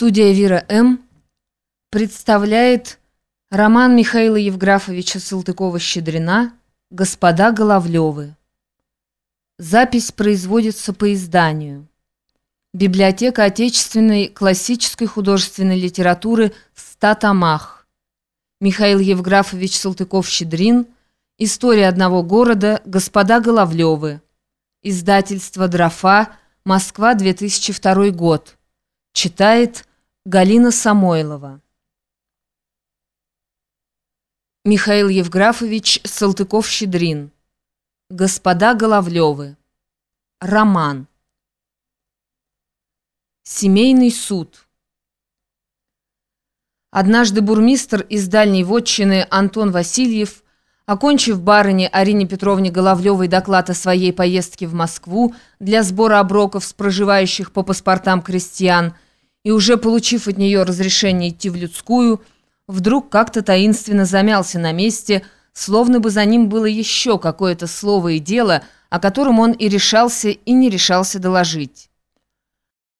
Студия «Вира М.» представляет роман Михаила Евграфовича Салтыкова-Щедрина «Господа Головлевы». Запись производится по изданию. Библиотека отечественной классической художественной литературы в ста томах. Михаил Евграфович Салтыков-Щедрин «История одного города. Господа Головлевы». Издательство «Дрофа. Москва. 2002 год». Читает Галина Самойлова. Михаил Евграфович Салтыков-Щедрин. Господа Головлевы. Роман. Семейный суд. Однажды бурмистр из дальней вотчины Антон Васильев, окончив барыне Арине Петровне Головлевой доклад о своей поездке в Москву для сбора оброков с проживающих по паспортам крестьян, и уже получив от нее разрешение идти в людскую, вдруг как-то таинственно замялся на месте, словно бы за ним было еще какое-то слово и дело, о котором он и решался, и не решался доложить.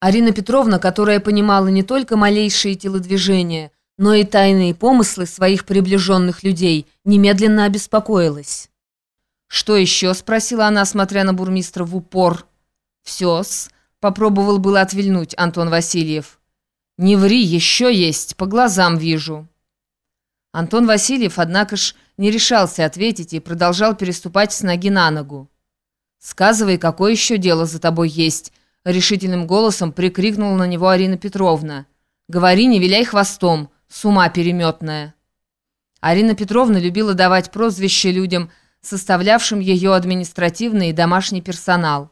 Арина Петровна, которая понимала не только малейшие телодвижения, но и тайные помыслы своих приближенных людей, немедленно обеспокоилась. «Что еще?» – спросила она, смотря на бурмистра в упор. «Все-с», Попробовал было отвильнуть Антон Васильев. «Не ври, еще есть, по глазам вижу». Антон Васильев, однако ж, не решался ответить и продолжал переступать с ноги на ногу. «Сказывай, какое еще дело за тобой есть?» Решительным голосом прикрикнула на него Арина Петровна. «Говори, не виляй хвостом, с ума переметная». Арина Петровна любила давать прозвища людям, составлявшим ее административный и домашний персонал.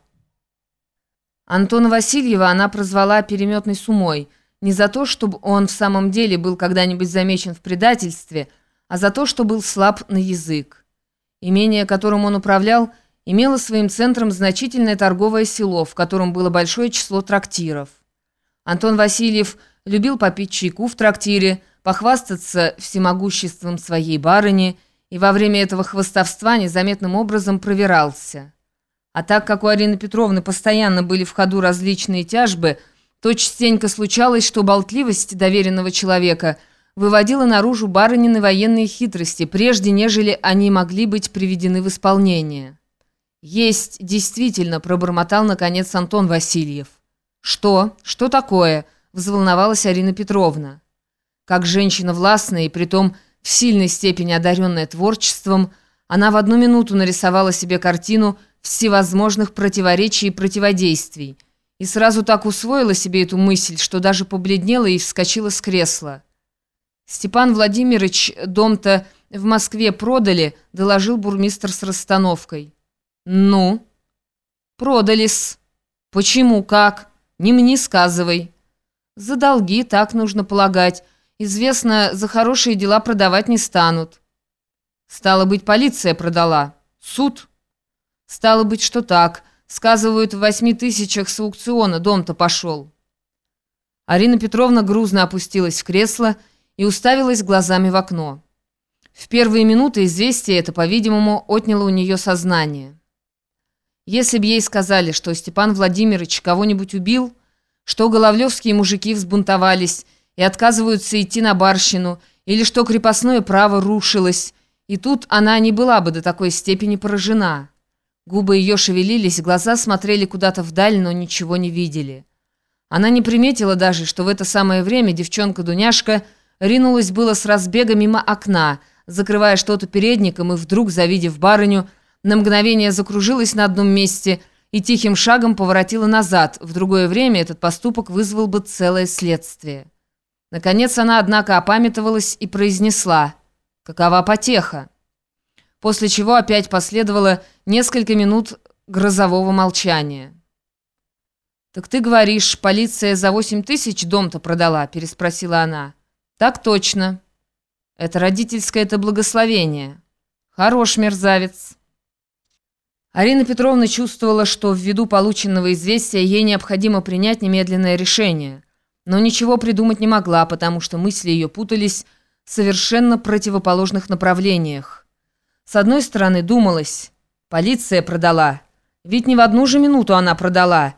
Антона Васильева она прозвала переметной сумой, не за то, чтобы он в самом деле был когда-нибудь замечен в предательстве, а за то, что был слаб на язык. Имение, которым он управлял, имело своим центром значительное торговое село, в котором было большое число трактиров. Антон Васильев любил попить чайку в трактире, похвастаться всемогуществом своей барыни и во время этого хвостовства незаметным образом провирался. А так как у Арины Петровны постоянно были в ходу различные тяжбы, то частенько случалось, что болтливость доверенного человека выводила наружу барынины военные хитрости, прежде нежели они могли быть приведены в исполнение. «Есть, действительно», — пробормотал наконец Антон Васильев. «Что? Что такое?» — взволновалась Арина Петровна. Как женщина властная и притом в сильной степени одаренная творчеством, она в одну минуту нарисовала себе картину — всевозможных противоречий и противодействий, и сразу так усвоила себе эту мысль, что даже побледнела и вскочила с кресла. «Степан Владимирович дом-то в Москве продали», — доложил бурмистр с расстановкой. «Ну?» «Продались. Почему, как? Не мне сказывай». «За долги, так нужно полагать. Известно, за хорошие дела продавать не станут». «Стало быть, полиция продала. Суд?» «Стало быть, что так. Сказывают, в восьми тысячах с аукциона дом-то пошел». Арина Петровна грузно опустилась в кресло и уставилась глазами в окно. В первые минуты известие это, по-видимому, отняло у нее сознание. Если бы ей сказали, что Степан Владимирович кого-нибудь убил, что головлевские мужики взбунтовались и отказываются идти на барщину, или что крепостное право рушилось, и тут она не была бы до такой степени поражена. Губы ее шевелились, глаза смотрели куда-то вдаль, но ничего не видели. Она не приметила даже, что в это самое время девчонка-дуняшка ринулась было с разбега мимо окна, закрывая что-то передником, и вдруг, завидев барыню, на мгновение закружилась на одном месте и тихим шагом поворотила назад. В другое время этот поступок вызвал бы целое следствие. Наконец она, однако, опамятовалась и произнесла «Какова потеха?» После чего опять последовало несколько минут грозового молчания. «Так ты говоришь, полиция за восемь тысяч дом-то продала?» – переспросила она. «Так точно. Это родительское это благословение. Хорош мерзавец». Арина Петровна чувствовала, что ввиду полученного известия ей необходимо принять немедленное решение, но ничего придумать не могла, потому что мысли ее путались в совершенно противоположных направлениях. С одной стороны, думалось, полиция продала. Ведь не в одну же минуту она продала.